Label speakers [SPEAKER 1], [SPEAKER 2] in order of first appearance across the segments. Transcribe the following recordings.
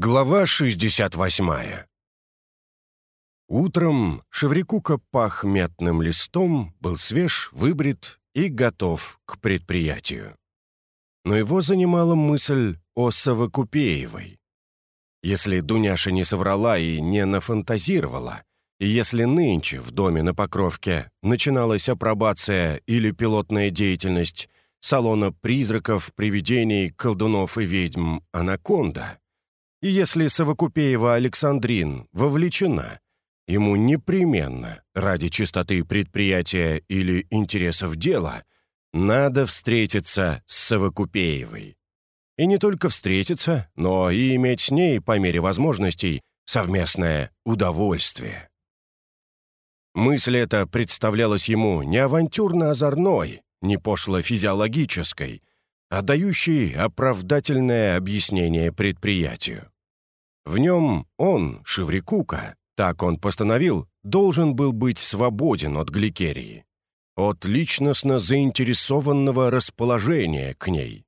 [SPEAKER 1] Глава 68 Утром Шеврикука пах мятным листом, был свеж, выбрит и готов к предприятию. Но его занимала мысль о Савокупеевой. Если Дуняша не соврала и не нафантазировала, и если нынче в доме на Покровке начиналась апробация или пилотная деятельность салона призраков, привидений, колдунов и ведьм «Анаконда», и если Совокупеева Александрин вовлечена, ему непременно, ради чистоты предприятия или интересов дела, надо встретиться с Совокупеевой. И не только встретиться, но и иметь с ней, по мере возможностей, совместное удовольствие. Мысль эта представлялась ему не авантюрно-озорной, не пошло-физиологической, а дающей оправдательное объяснение предприятию. В нем он, Шеврикука, так он постановил, должен был быть свободен от гликерии, от личностно заинтересованного расположения к ней.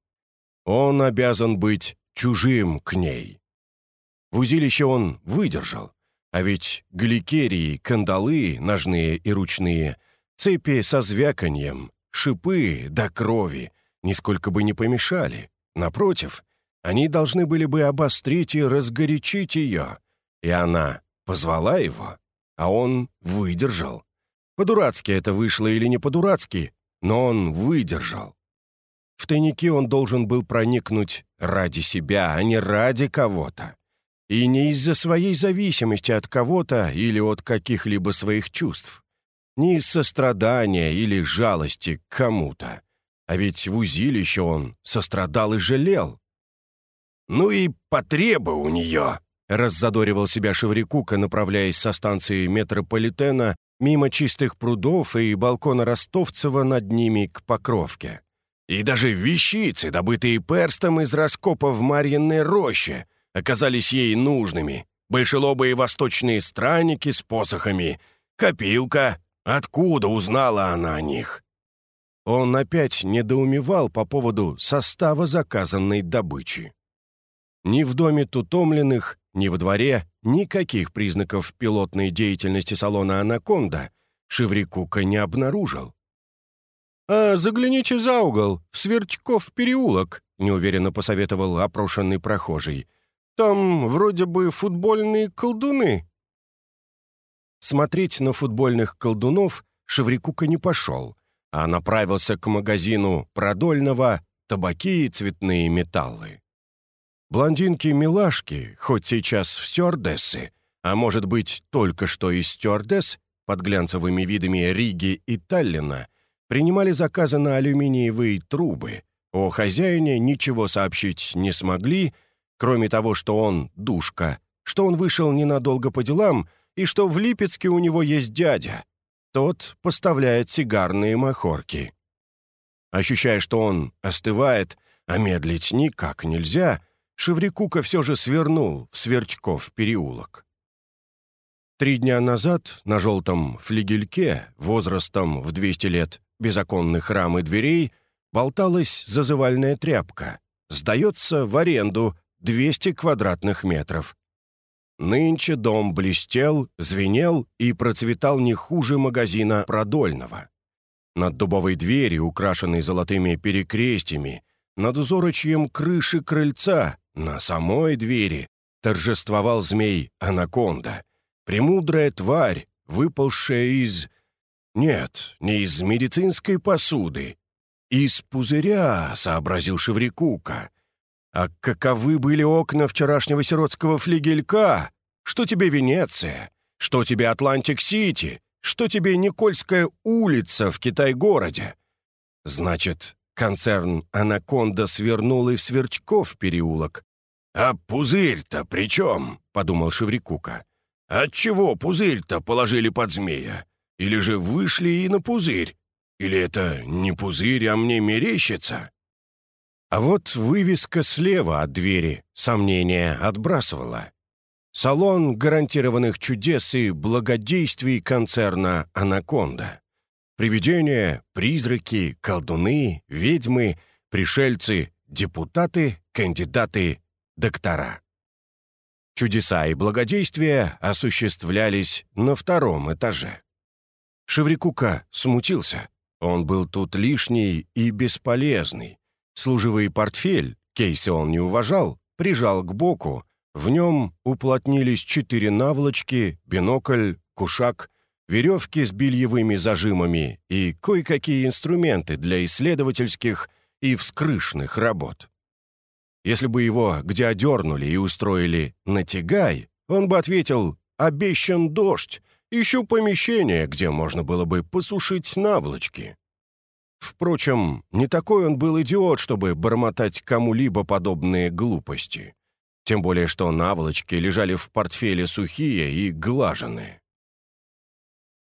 [SPEAKER 1] Он обязан быть чужим к ней. В узилище он выдержал, а ведь гликерии, кандалы, ножные и ручные, цепи со звяканьем, шипы до крови нисколько бы не помешали. Напротив, они должны были бы обострить и разгорячить ее. И она позвала его, а он выдержал. По-дурацки это вышло или не по-дурацки, но он выдержал. В тайники он должен был проникнуть ради себя, а не ради кого-то. И не из-за своей зависимости от кого-то или от каких-либо своих чувств. Не из сострадания или жалости к кому-то. А ведь в узилище он сострадал и жалел. «Ну и потребы у нее!» — раззадоривал себя Шеврикука, направляясь со станции метрополитена мимо чистых прудов и балкона Ростовцева над ними к Покровке. И даже вещицы, добытые перстом из раскопа в Марьиной роще, оказались ей нужными. Большелобые восточные странники с посохами, копилка. Откуда узнала она о них? Он опять недоумевал по поводу состава заказанной добычи. Ни в доме тутомленных, ни во дворе никаких признаков пилотной деятельности салона «Анаконда» Шеврикука не обнаружил. «А загляните за угол, в Сверчков переулок», — неуверенно посоветовал опрошенный прохожий. «Там вроде бы футбольные колдуны». Смотреть на футбольных колдунов Шеврикука не пошел, а направился к магазину продольного «Табаки и цветные металлы». Блондинки-милашки, хоть сейчас в стюардессы, а может быть, только что из стюардесс, под глянцевыми видами Риги и Таллина, принимали заказы на алюминиевые трубы. О хозяине ничего сообщить не смогли, кроме того, что он душка, что он вышел ненадолго по делам и что в Липецке у него есть дядя. Тот поставляет сигарные махорки. Ощущая, что он остывает, а медлить никак нельзя — Шеврикука все же свернул в Сверчков переулок. Три дня назад на желтом флигельке, возрастом в 200 лет, без оконных рам и дверей, болталась зазывальная тряпка. Сдается в аренду 200 квадратных метров. Нынче дом блестел, звенел и процветал не хуже магазина Продольного. Над дубовой дверью, украшенной золотыми перекрестьями, над узорочьем крыши крыльца на самой двери торжествовал змей-анаконда, премудрая тварь, выпалшая из... Нет, не из медицинской посуды. Из пузыря, сообразил Шеврикука. А каковы были окна вчерашнего сиротского флигелька? Что тебе Венеция? Что тебе Атлантик-Сити? Что тебе Никольская улица в Китай-городе? Значит, Концерн «Анаконда» свернул и в Сверчков переулок. «А пузырь-то при чем?» — подумал Шеврикука. «Отчего пузырь-то положили под змея? Или же вышли и на пузырь? Или это не пузырь, а мне мерещится?» А вот вывеска слева от двери сомнения отбрасывала. Салон гарантированных чудес и благодействий концерна «Анаконда». Привидения, призраки, колдуны, ведьмы, пришельцы, депутаты, кандидаты, доктора. Чудеса и благодействия осуществлялись на втором этаже. Шеврикука смутился. Он был тут лишний и бесполезный. Служивый портфель, кейсы он не уважал, прижал к боку. В нем уплотнились четыре наволочки, бинокль, кушак, веревки с бельевыми зажимами и кое-какие инструменты для исследовательских и вскрышных работ. Если бы его где одернули и устроили «натягай», он бы ответил «обещан дождь», ищу помещение, где можно было бы посушить наволочки. Впрочем, не такой он был идиот, чтобы бормотать кому-либо подобные глупости. Тем более, что наволочки лежали в портфеле сухие и глаженные.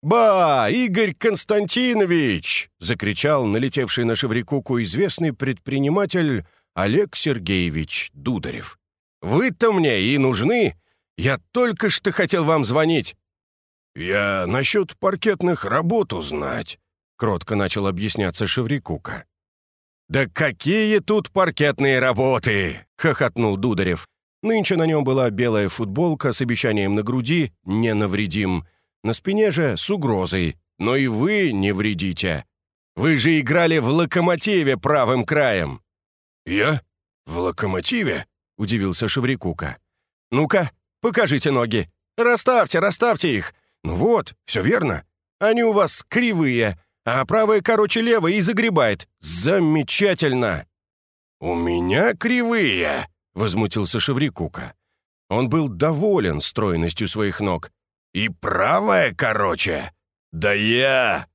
[SPEAKER 1] «Ба, Игорь Константинович!» — закричал налетевший на Шеврикуку известный предприниматель Олег Сергеевич Дударев. «Вы-то мне и нужны! Я только что хотел вам звонить!» «Я насчет паркетных работ узнать», — кротко начал объясняться Шеврикука. «Да какие тут паркетные работы!» — хохотнул Дударев. Нынче на нем была белая футболка с обещанием на груди «не навредим», на спине же с угрозой «но и вы не вредите». Вы же играли в «Локомотиве» правым краем. «Я? В локомотиве?» — удивился Шеврикука. «Ну-ка, покажите ноги. Расставьте, расставьте их. Ну вот, все верно. Они у вас кривые, а правая короче левой и загребает. Замечательно!» «У меня кривые!» — возмутился Шеврикука. Он был доволен стройностью своих ног. «И правая короче! Да я...»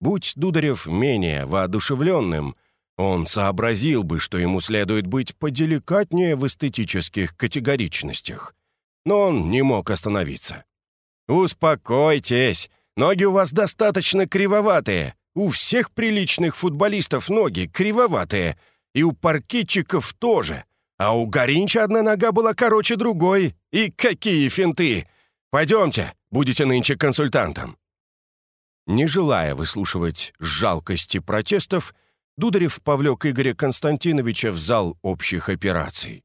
[SPEAKER 1] Будь Дударев менее воодушевленным, он сообразил бы, что ему следует быть поделикатнее в эстетических категоричностях. Но он не мог остановиться. «Успокойтесь, ноги у вас достаточно кривоватые. У всех приличных футболистов ноги кривоватые. И у паркетчиков тоже. А у Горинча одна нога была короче другой. И какие финты! Пойдемте, будете нынче консультантом». Не желая выслушивать жалкости протестов, Дударев повлек Игоря Константиновича в зал общих операций.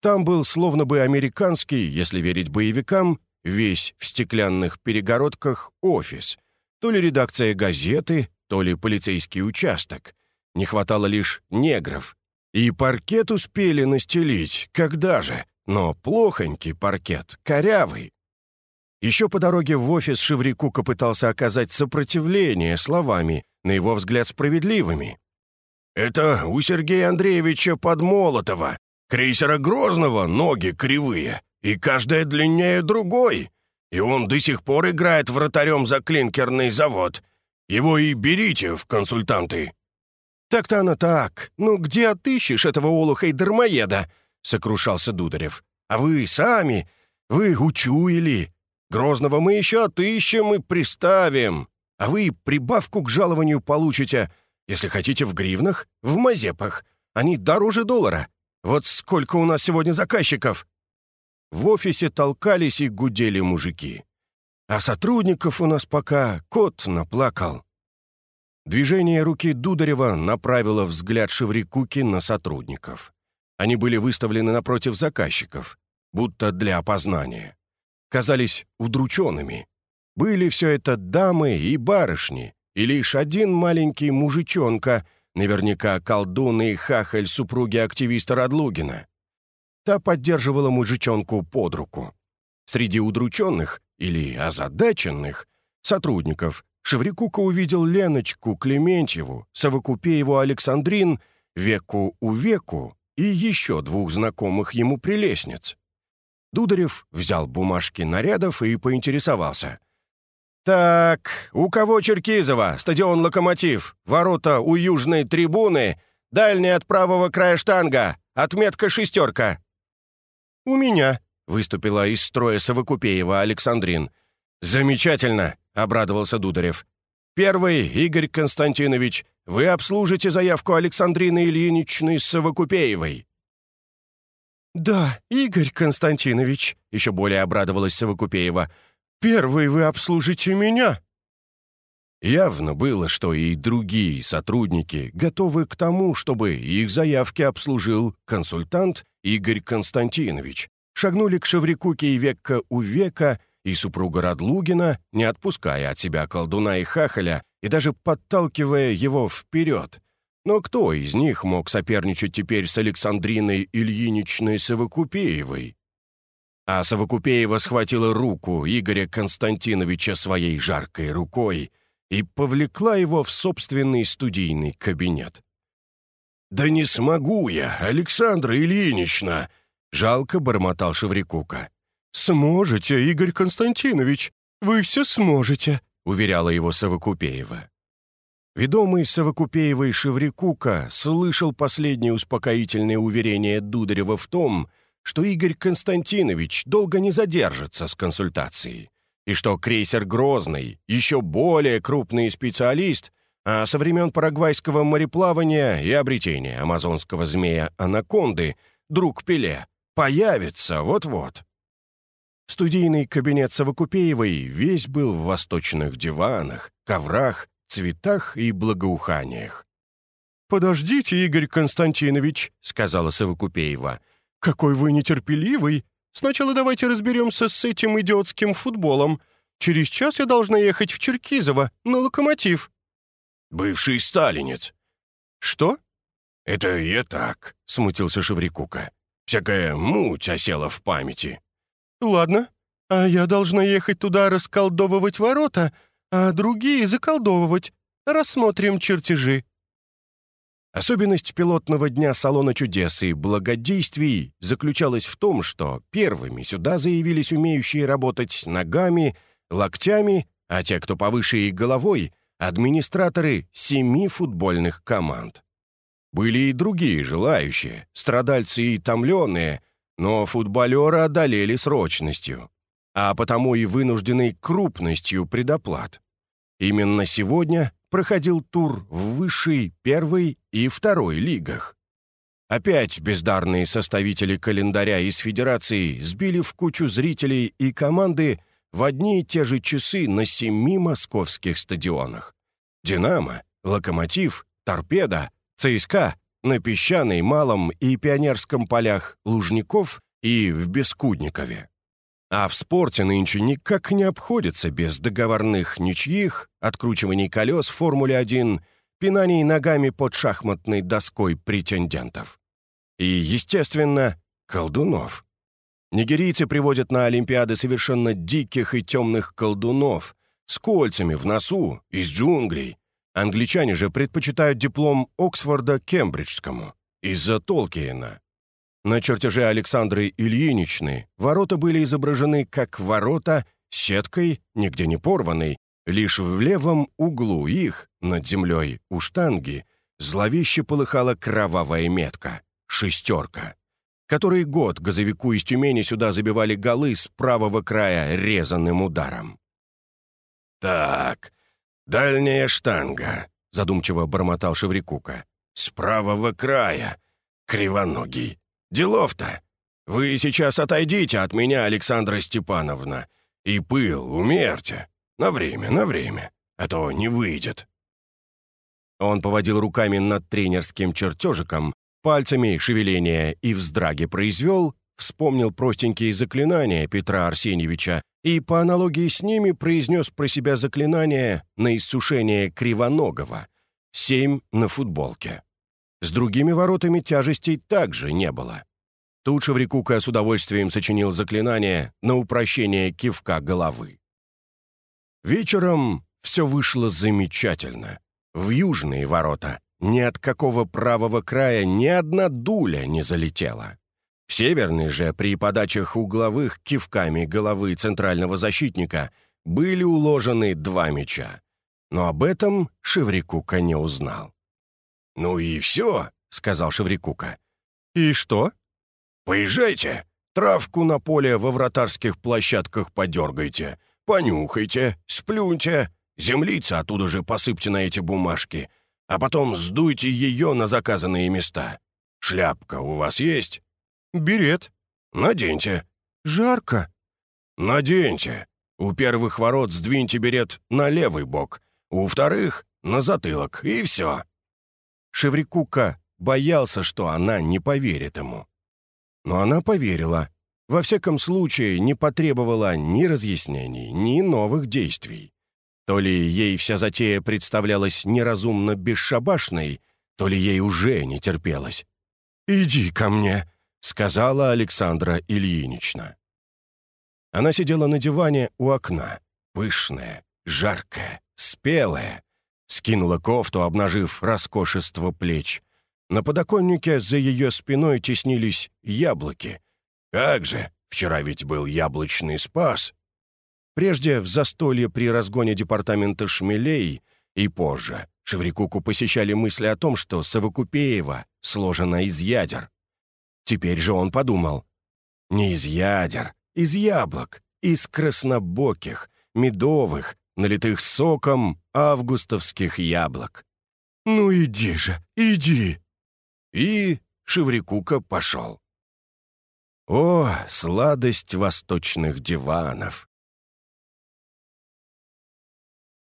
[SPEAKER 1] Там был словно бы американский, если верить боевикам, весь в стеклянных перегородках офис, то ли редакция газеты, то ли полицейский участок. Не хватало лишь негров. И паркет успели настелить, когда же, но плохонький паркет, корявый. Еще по дороге в офис Шеврикука пытался оказать сопротивление словами, на его взгляд, справедливыми. «Это у Сергея Андреевича Подмолотова, крейсера Грозного, ноги кривые, и каждая длиннее другой. И он до сих пор играет вратарем за клинкерный завод. Его и берите в консультанты». «Так-то оно так. Ну где отыщешь этого олуха и дармоеда?» — сокрушался Дударев. «А вы сами, вы учуяли. Грозного мы еще отыщем и приставим а вы прибавку к жалованию получите, если хотите, в гривнах, в мазепах. Они дороже доллара. Вот сколько у нас сегодня заказчиков!» В офисе толкались и гудели мужики. А сотрудников у нас пока кот наплакал. Движение руки Дударева направило взгляд Шеврикуки на сотрудников. Они были выставлены напротив заказчиков, будто для опознания. Казались удрученными. Были все это дамы и барышни, и лишь один маленький мужичонка, наверняка колдун и хахаль супруги активиста Радлугина. Та поддерживала мужичонку под руку. Среди удрученных или озадаченных сотрудников Шеврикука увидел Леночку Клементьеву, Савокупееву Александрин, Веку у Веку и еще двух знакомых ему прелестниц. Дударев взял бумажки нарядов и поинтересовался. «Так, у кого Черкизова? Стадион «Локомотив». Ворота у южной трибуны. Дальняя от правого края штанга. Отметка «шестерка». «У меня», — выступила из строя Совокупеева Александрин. «Замечательно», — обрадовался Дударев. «Первый, Игорь Константинович, вы обслужите заявку Александрины Ильиничны Совокупеевой». «Да, Игорь Константинович», — еще более обрадовалась Совокупеева, — Первый вы обслужите меня!» Явно было, что и другие сотрудники готовы к тому, чтобы их заявки обслужил консультант Игорь Константинович, шагнули к Шеврикуке и века у века, и супруга Радлугина, не отпуская от себя колдуна и хахаля, и даже подталкивая его вперед. Но кто из них мог соперничать теперь с Александриной Ильиничной Совокупеевой? А Совокупеева схватила руку Игоря Константиновича своей жаркой рукой и повлекла его в собственный студийный кабинет. «Да не смогу я, Александра Ильинична!» — жалко бормотал Шеврикука. «Сможете, Игорь Константинович, вы все сможете», — уверяла его Савокупеева. Ведомый Савокупеевой Шеврикука слышал последнее успокоительное уверение Дударева в том, что Игорь Константинович долго не задержится с консультацией, и что крейсер «Грозный» еще более крупный специалист, а со времен парагвайского мореплавания и обретения амазонского змея «Анаконды» друг Пеле появится вот-вот. Студийный кабинет Совокупеевой весь был в восточных диванах, коврах, цветах и благоуханиях. «Подождите, Игорь Константинович», — сказала Совокупеева. «Какой вы нетерпеливый! Сначала давайте разберемся с этим идиотским футболом. Через час я должна ехать в Черкизово, на локомотив». «Бывший сталинец». «Что?» «Это я так», — смутился Шеврикука. «Всякая муть осела в памяти». «Ладно, а я должна ехать туда расколдовывать ворота, а другие заколдовывать. Рассмотрим чертежи». Особенность пилотного дня Салона чудес и благодействий заключалась в том, что первыми сюда заявились умеющие работать ногами, локтями, а те, кто повыше их головой, администраторы семи футбольных команд. Были и другие желающие, страдальцы и томленные, но футболеры одолели срочностью, а потому и вынужденной крупностью предоплат. Именно сегодня проходил тур в высшей, первой и второй лигах. Опять бездарные составители календаря из Федерации сбили в кучу зрителей и команды в одни и те же часы на семи московских стадионах. «Динамо», «Локомотив», «Торпеда», «ЦСКА», на Песчаной, Малом и Пионерском полях Лужников и в Бескудникове. А в спорте нынче никак не обходится без договорных ничьих, откручиваний колес в Формуле-1, пинаний ногами под шахматной доской претендентов. И, естественно, колдунов. Нигерийцы приводят на Олимпиады совершенно диких и темных колдунов с кольцами в носу, из джунглей, Англичане же предпочитают диплом Оксфорда Кембриджскому из-за Толкиена. На чертеже Александры Ильиничны ворота были изображены как ворота сеткой, нигде не порванной, лишь в левом углу их, над землей, у штанги, зловеще полыхала кровавая метка — шестерка. Который год газовику из Тюмени сюда забивали голы с правого края резанным ударом. «Так, «Дальняя штанга», — задумчиво бормотал Шеврикука. «С правого края. Кривоногий. Делов-то. Вы сейчас отойдите от меня, Александра Степановна, и пыл умерьте. На время, на время, а то не выйдет». Он поводил руками над тренерским чертежиком, пальцами шевеления и вздраги произвел, вспомнил простенькие заклинания Петра Арсеньевича и по аналогии с ними произнес про себя заклинание на иссушение Кривоногого, семь на футболке. С другими воротами тяжестей также не было. Тут Шеврикука с удовольствием сочинил заклинание на упрощение кивка головы. Вечером все вышло замечательно. В южные ворота ни от какого правого края ни одна дуля не залетела. Северный же при подачах угловых кивками головы центрального защитника были уложены два мяча. Но об этом Шеврикука не узнал. «Ну и все», — сказал Шеврикука. «И что?» «Поезжайте, травку на поле во вратарских площадках подергайте, понюхайте, сплюньте, землица оттуда же посыпьте на эти бумажки, а потом сдуйте ее на заказанные места. Шляпка у вас есть?» «Берет». «Наденьте». «Жарко». «Наденьте. У первых ворот сдвиньте берет на левый бок, у вторых — на затылок, и все». Шеврикука боялся, что она не поверит ему. Но она поверила во всяком случае, не потребовала ни разъяснений, ни новых действий. То ли ей вся затея представлялась неразумно бесшабашной, то ли ей уже не терпелось. «Иди ко мне», — сказала Александра Ильинична. Она сидела на диване у окна, пышная, жаркая, спелая, скинула кофту, обнажив роскошество плеч. На подоконнике за ее спиной теснились яблоки. «Как же! Вчера ведь был яблочный спас!» Прежде в застолье при разгоне департамента шмелей и позже Шеврикуку посещали мысли о том, что Савокупеева сложена из ядер. Теперь же он подумал. Не из ядер, из яблок, из краснобоких, медовых, налитых соком августовских яблок. «Ну иди же, иди!» И Шеврикука пошел. О, сладость восточных диванов!